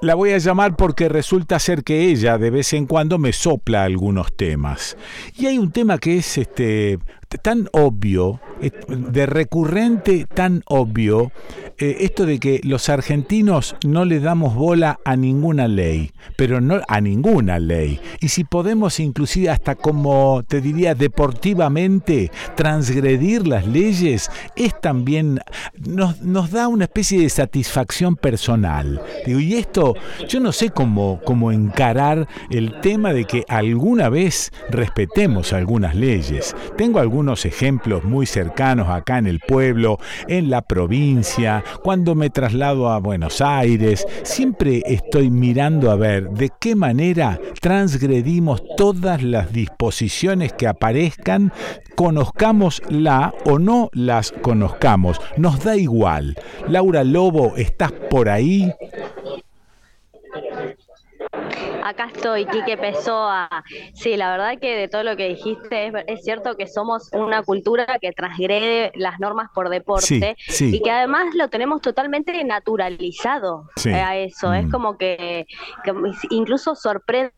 La voy a llamar porque resulta ser que ella de vez en cuando me sopla algunos temas. Y hay un tema que es este tan obvio, de recurrente tan obvio, eh, esto de que los argentinos no le damos bola a ninguna ley, pero no a ninguna ley. Y si podemos inclusive hasta como te diría deportivamente transgredir las leyes, es también nos, nos da una especie de satisfacción personal. Y esto yo no sé cómo, cómo encarar el tema de que alguna vez respetemos algunas leyes. Tengo algunos ejemplos muy cercanos acá en el pueblo, en la provincia, cuando me traslado a Buenos Aires, siempre estoy mirando a ver de qué manera transgredimos todas las disposiciones que aparezcan, conozcamos la o no las conozcamos, nos da igual. Laura Lobo, ¿estás por ahí? Acá estoy, Quique Pessoa. Sí, la verdad que de todo lo que dijiste es, cierto que somos una cultura que transgrede las normas por deporte y que además lo tenemos totalmente naturalizado a eso. Es mm. como que, que incluso sorprende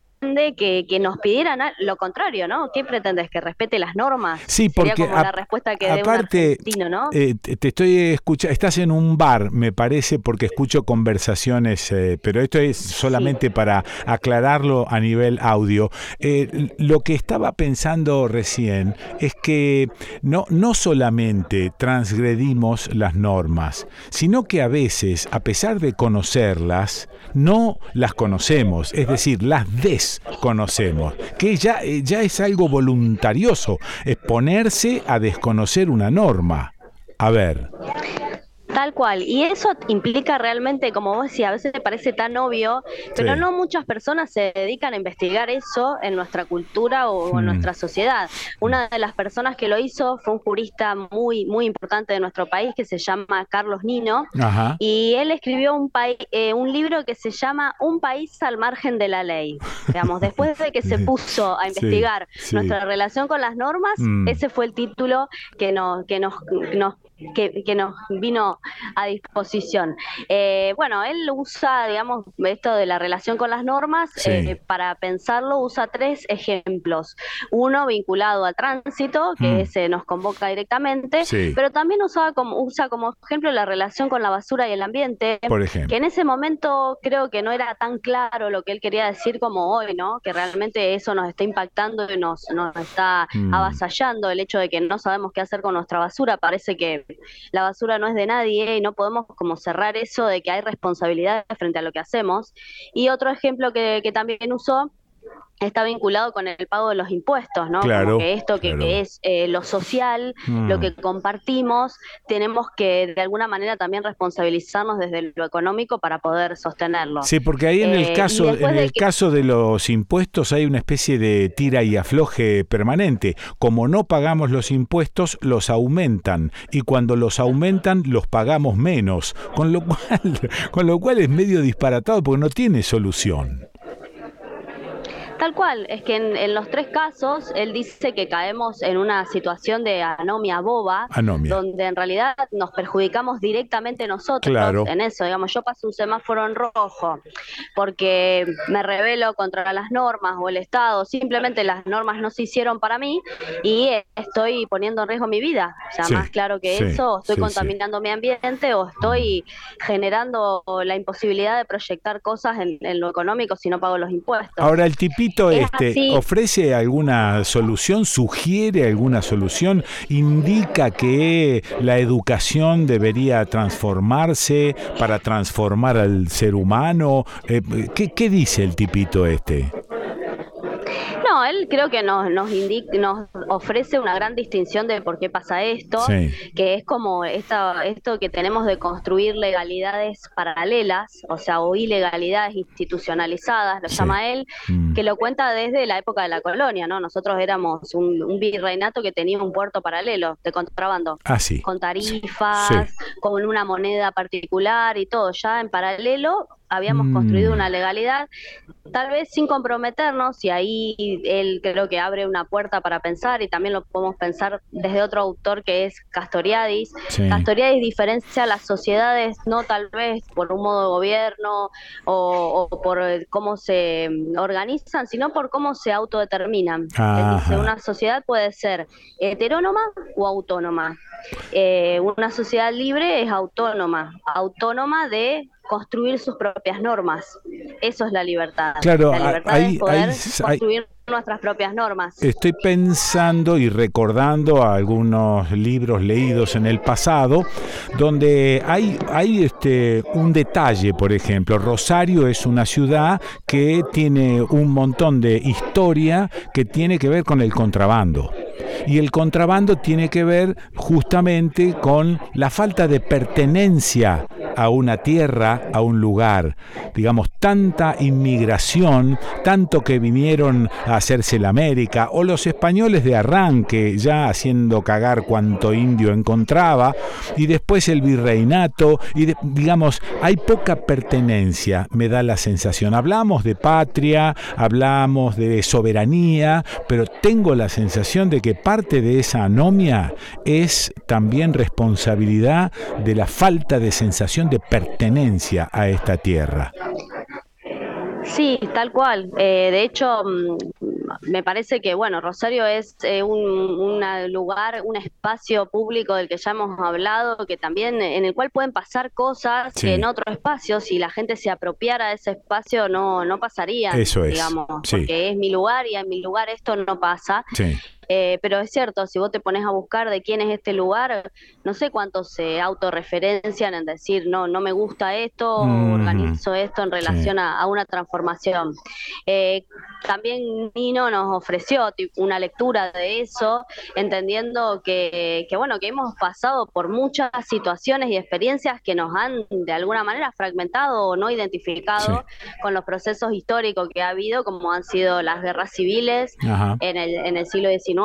que, que, nos pidieran lo contrario, ¿no? ¿Qué pretendes? ¿Que respete las normas? Sí, porque Sería como la respuesta que aparte, un ¿no? Eh, te estoy escuchando, estás en un bar, me parece, porque escucho conversaciones, eh, pero esto es solamente para aclararlo a nivel audio. Eh, lo que estaba pensando recién es que no, no solamente transgredimos las normas, sino que a veces, a pesar de conocerlas, no las conocemos, es decir, las des conocemos, que ya, eh, ya es algo voluntarioso, es ponerse a desconocer una norma. A ver. Tal cual. Y eso implica realmente, como vos decías, a veces te parece tan obvio, pero no muchas personas se dedican a investigar eso en nuestra cultura o en mm. nuestra sociedad. Una de las personas que lo hizo fue un jurista muy, muy importante de nuestro país que se llama Carlos Nino. Y él escribió un, eh, un libro que se llama Un país al margen de la ley. Digamos, después de que se puso a investigar nuestra relación con las normas, mm. ese fue el título que nos, que nos, nos que, nos vino a disposición. Eh, bueno, él usa, digamos, esto de la relación con las normas, eh, para pensarlo usa tres ejemplos. Uno vinculado al tránsito, que mm. ese nos convoca directamente, pero también usa como, usa como ejemplo la relación con la basura y el ambiente, Por ejemplo. que en ese momento creo que no era tan claro lo que él quería decir como hoy, ¿no? Que realmente eso nos está impactando y nos, nos está mm. avasallando el hecho de que no sabemos qué hacer con nuestra basura. Parece que la basura no es de nadie y no podemos como cerrar eso de que hay responsabilidad frente a lo que hacemos. Y otro ejemplo que, que también usó está vinculado con el pago de los impuestos, ¿no? Claro, que esto que, es eh, lo social, lo mm. que compartimos, tenemos que de alguna manera también responsabilizarnos desde lo económico para poder sostenerlo. Sí, porque ahí en el eh, caso, en el caso de los impuestos hay una especie de tira y afloje permanente. Como no pagamos los impuestos, los aumentan y cuando los aumentan los pagamos menos, con lo cual, con lo cual es medio disparatado porque no tiene solución. Tal cual, es que en, los tres casos él dice que caemos en una situación de anomia boba, donde en realidad nos perjudicamos directamente nosotros en eso. Digamos, yo paso un semáforo en rojo porque me rebelo contra las normas o el Estado, simplemente las normas no se hicieron para mí y estoy poniendo en riesgo mi vida. O sea, más claro que eso, estoy contaminando mi ambiente o estoy generando la imposibilidad de proyectar cosas en, en lo económico si no pago los impuestos. Ahora el tipito este, ofrece alguna solución, sugiere alguna solución, indica que la educación debería transformarse para transformar al ser humano. Eh, ¿qué, ¿Qué dice el tipito este? No, él creo que nos, nos, nos ofrece una gran distinción de por qué pasa esto, que es como esta, esto que tenemos de construir legalidades paralelas, o sea, o ilegalidades institucionalizadas, lo llama él, mm. que lo cuenta desde la época de la colonia, ¿no? Nosotros éramos un, virreinato que tenía un puerto paralelo de contrabando, ah, con tarifas, con una moneda particular y todo, ya en paralelo habíamos construido una legalidad, tal vez sin comprometernos, y ahí él creo que abre una puerta para pensar, y también lo podemos pensar desde otro autor que es Castoriadis. Castoriadis diferencia las sociedades no tal vez por un modo de gobierno o, por cómo se organizan, sino por cómo se autodeterminan. Dice, una sociedad puede ser heterónoma o autónoma. Eh, una sociedad libre es autónoma, autónoma de construir sus propias normas. Eso es la libertad. Claro, la libertad hay, poder construir nuestras propias normas. Estoy pensando y recordando algunos libros leídos en el pasado donde hay, hay este, un detalle, por ejemplo, Rosario es una ciudad que tiene un montón de historia que tiene que ver con el contrabando. Y el contrabando tiene que ver justamente con la falta de pertenencia a una tierra, a un lugar. Digamos, tanta inmigración, tanto que vinieron a hacerse la América, o los españoles de arranque, ya haciendo cagar cuanto indio encontraba, y después el virreinato, y digamos, hay poca pertenencia, me da la sensación. Hablamos de patria, hablamos de soberanía, pero tengo la sensación de que parte de esa anomia es también responsabilidad de la falta de sensación de pertenencia a esta tierra. Sí, tal cual. Eh, de hecho, mm, me parece que, bueno, Rosario es eh, un, lugar, un espacio público del que ya hemos hablado, que también en el cual pueden pasar cosas que en otro espacio, si la gente se apropiara de ese espacio, no, no pasaría. Eso es. Digamos, porque es mi lugar y en mi lugar esto no pasa. Sí. Eh, pero es cierto, si vos te pones a buscar de quién es este lugar, no sé cuántos se autorreferencian en decir, no, no me gusta esto, mm, organizo esto en relación a, una transformación. Eh, también Nino nos ofreció una lectura de eso, entendiendo que, bueno, que hemos pasado por muchas situaciones y experiencias que nos han de alguna manera fragmentado o no identificado con los procesos históricos que ha habido, como han sido las guerras civiles en el, en el siglo XIX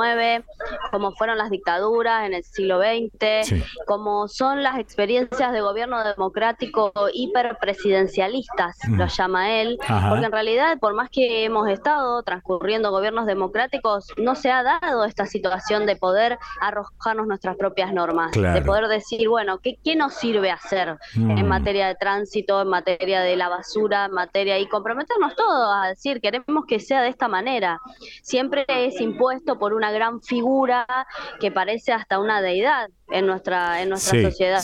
como fueron las dictaduras en el siglo XX, como son las experiencias de gobierno democrático hiperpresidencialistas, lo llama él, porque en realidad, por más que hemos estado transcurriendo gobiernos democráticos, no se ha dado esta situación de poder arrojarnos nuestras propias normas, de poder decir, bueno, ¿qué, qué nos sirve hacer en mm. materia de tránsito, en materia de la basura, en materia y comprometernos todos a decir, queremos que sea de esta manera. Siempre es impuesto por una gran figura que parece hasta una deidad en nuestra en nuestra sociedad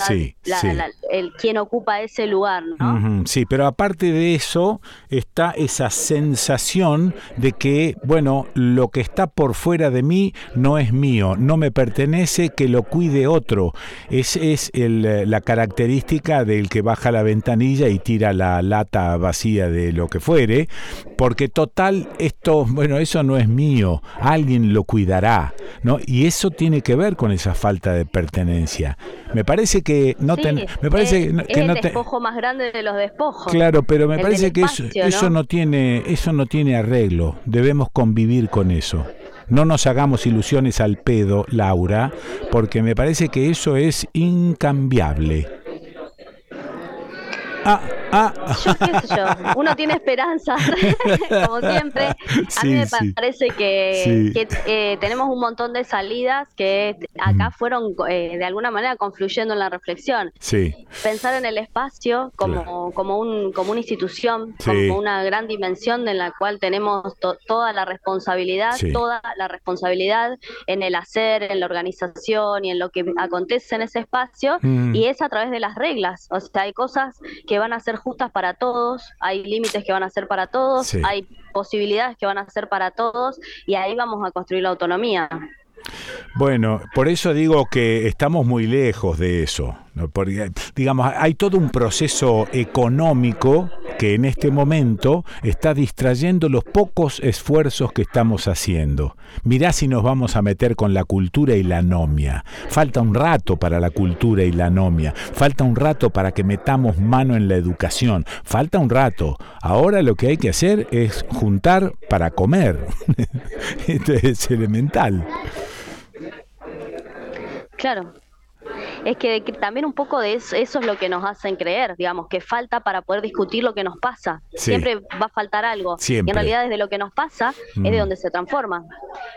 el quien ocupa ese lugar ¿no? sí pero aparte de eso está esa sensación de que bueno lo que está por fuera de mí no es mío no me pertenece que lo cuide otro. Es es el, la característica del que baja la ventanilla y tira la lata vacía de lo que fuere porque total esto bueno eso no es mío alguien lo cuidará no y eso tiene que ver con esa falta de pertenencia pertenencia. Me parece que no me parece es, que es no el despojo más grande de los despojos. Claro, pero me parece que eso, ¿no? eso no tiene eso no tiene arreglo. Debemos convivir con eso. No nos hagamos ilusiones al pedo, Laura, porque me parece que eso es incambiable. Ah, ah. Yo qué sé yo, uno tiene esperanza, como siempre. A mí me parece que, eh, tenemos un montón de salidas que acá mm. fueron eh, de alguna manera confluyendo en la reflexión. Sí. Pensar en el espacio como, como, un, como una institución, como una gran dimensión en la cual tenemos toda la responsabilidad, toda la responsabilidad en el hacer, en la organización y en lo que acontece en ese espacio, mm. y es a través de las reglas. O sea, hay cosas que que van a ser justas para todos, hay límites que van a ser para todos, hay posibilidades que van a ser para todos y ahí vamos a construir la autonomía. Bueno, por eso digo que estamos muy lejos de eso. Porque, digamos, hay todo un proceso económico que en este momento está distrayendo los pocos esfuerzos que estamos haciendo. Mirá si nos vamos a meter con la cultura y la anomia. Falta un rato para la cultura y la anomia. Falta un rato para que metamos mano en la educación. Falta un rato. Ahora lo que hay que hacer es juntar para comer. Esto es elemental. Claro, es que, también un poco de eso, es lo que nos hacen creer, digamos, que falta para poder discutir lo que nos pasa. Siempre va a faltar algo. Y en realidad desde lo que nos pasa es de mm. donde se transforma.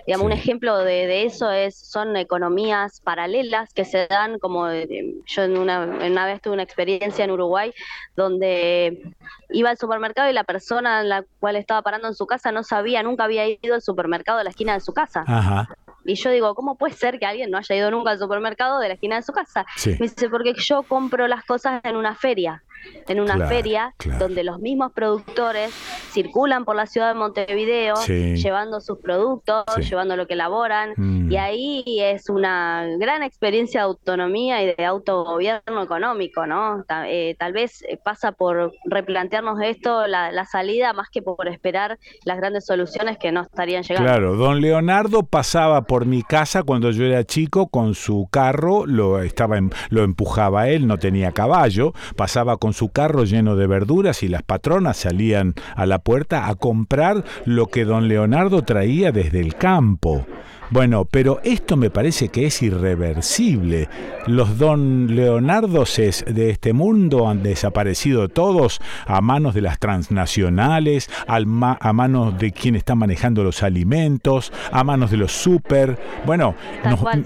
Digamos, un ejemplo de, eso es son economías paralelas que se dan como yo en una, en una vez tuve una experiencia en Uruguay donde iba al supermercado y la persona en la cual estaba parando en su casa no sabía, nunca había ido al supermercado de la esquina de su casa. Ajá. Y yo digo, ¿cómo puede ser que alguien no haya ido nunca al supermercado de la esquina de su casa? Me dice, porque yo compro las cosas en una feria en una feria donde los mismos productores circulan por la ciudad de Montevideo llevando sus productos, llevando lo que elaboran mm. y ahí es una gran experiencia de autonomía y de autogobierno económico, ¿no? Eh, tal vez eh, pasa por replantearnos esto, la, la, salida, más que por esperar las grandes soluciones que no estarían llegando. Claro, don Leonardo pasaba por mi casa cuando yo era chico con su carro, lo, estaba lo empujaba él, no tenía caballo, pasaba con su carro lleno de verduras y las patronas salían a la puerta a comprar lo que don Leonardo traía desde el campo. Bueno, pero esto me parece que es irreversible. Los don Leonardos de este mundo han desaparecido todos a manos de las transnacionales, a manos de quien está manejando los alimentos, a manos de los super. Bueno,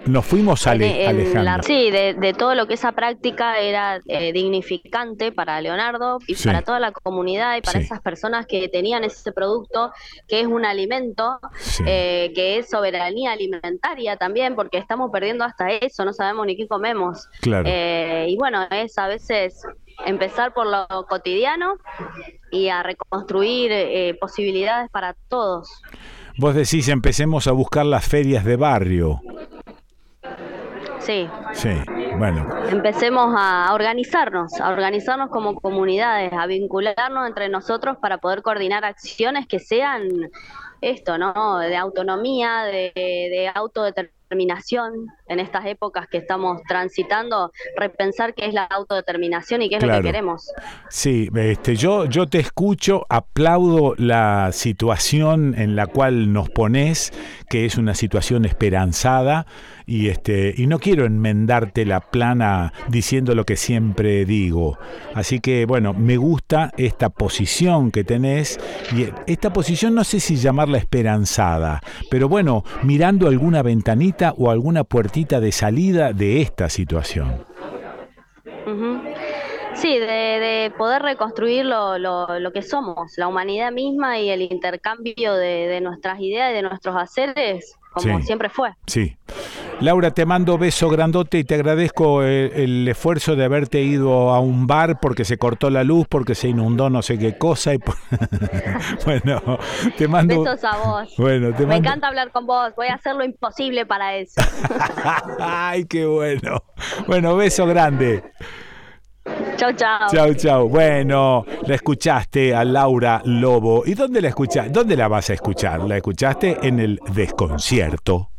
nos, fuimos alejando. sí, de, todo lo que esa práctica era eh, dignificante para Leonardo y para toda la comunidad y para esas personas que tenían ese producto que es un alimento, eh, que es soberanía alimentaria también, porque estamos perdiendo hasta eso, no sabemos ni qué comemos. Eh, y bueno, es a veces empezar por lo cotidiano y a reconstruir eh, posibilidades para todos. Vos decís, empecemos a buscar las ferias de barrio. Sí. Sí, bueno. Empecemos a organizarnos, a organizarnos como comunidades, a vincularnos entre nosotros para poder coordinar acciones que sean esto, ¿no? De autonomía, de, de autodeterminación en estas épocas que estamos transitando, repensar qué es la autodeterminación y qué es lo que queremos. Sí, este, yo, yo te escucho, aplaudo la situación en la cual nos pones, que es una situación esperanzada, y, este, y no quiero enmendarte la plana diciendo lo que siempre digo. Así que, bueno, me gusta esta posición que tenés, y esta posición no sé si llamarla esperanzada, pero bueno, mirando alguna ventanita o alguna puertita de salida de esta situación. Sí, de, poder reconstruir lo, lo, que somos, la humanidad misma y el intercambio de, nuestras ideas y de nuestros haceres, como siempre fue. Sí. Laura, te mando beso grandote y te agradezco el, esfuerzo de haberte ido a un bar porque se cortó la luz, porque se inundó no sé qué cosa. Y bueno, te mando. Besos a vos. Bueno, Me encanta hablar con vos. Voy a hacer lo imposible para eso. Ay, qué bueno. Bueno, beso grande. Chau, chau. Chau, chau. Bueno, la escuchaste a Laura Lobo. ¿Y dónde la escuchaste? ¿Dónde la vas a escuchar? La escuchaste en el desconcierto.